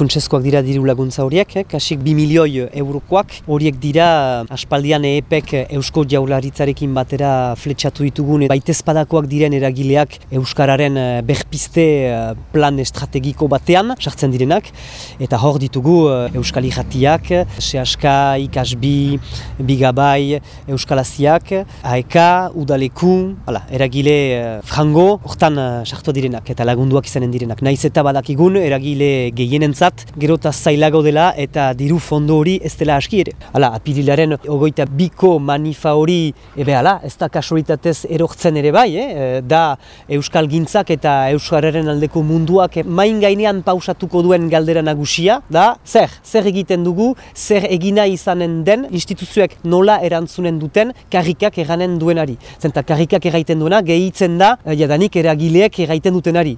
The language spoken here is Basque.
funtsezkoak dira diru laguntza horiek, eh? kasik bi milioi eurokoak, horiek dira aspaldian EPEK Eusko Jaularitzarekin batera fletsatu ditugun, baitezpadakoak diren eragileak Euskararen eh, berpiste eh, plan estrategiko batean, sartzen direnak, eta hor ditugu eh, Euskal Ijatiak, Seaska, Ikasbi, Bigabai, Euskalaziak, AEK, Udaleku, ala, eragile frango, hortan sartu direnak, eta lagunduak izanen direnak. Naiz eta badakigun, eragile gehienentzat, gerota zailago dela eta diru fondo hori ez dela aski ere. Hala, apirilaren ogoita biko manifa hori, ebe hala, ez da kasualitatez erortzen ere bai, eh? da Euskal Gintzak eta Euskararen aldeko munduak main gainean pausatuko duen galdera nagusia, da, zer, zer egiten dugu, zer egina izanen den instituzioek nola erantzunen duten karrikak eranen duenari. Zenta karrikak eraiten duena gehitzen da, jadanik eragileek eraiten dutenari.